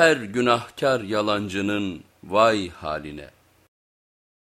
her günahkar yalancının vay haline.